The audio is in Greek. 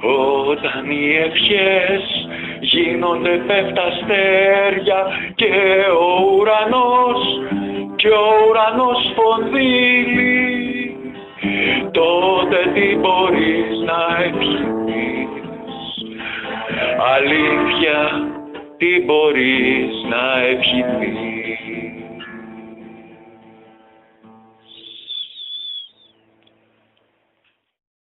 όταν οι ευχές γίνονται πέφτα αστέρια και ο ουρανός και ο ουρανός σπονδύλει τότε τι μπορείς να ευχηθείς. Αλήθεια τι μπορείς να ευχηθείς.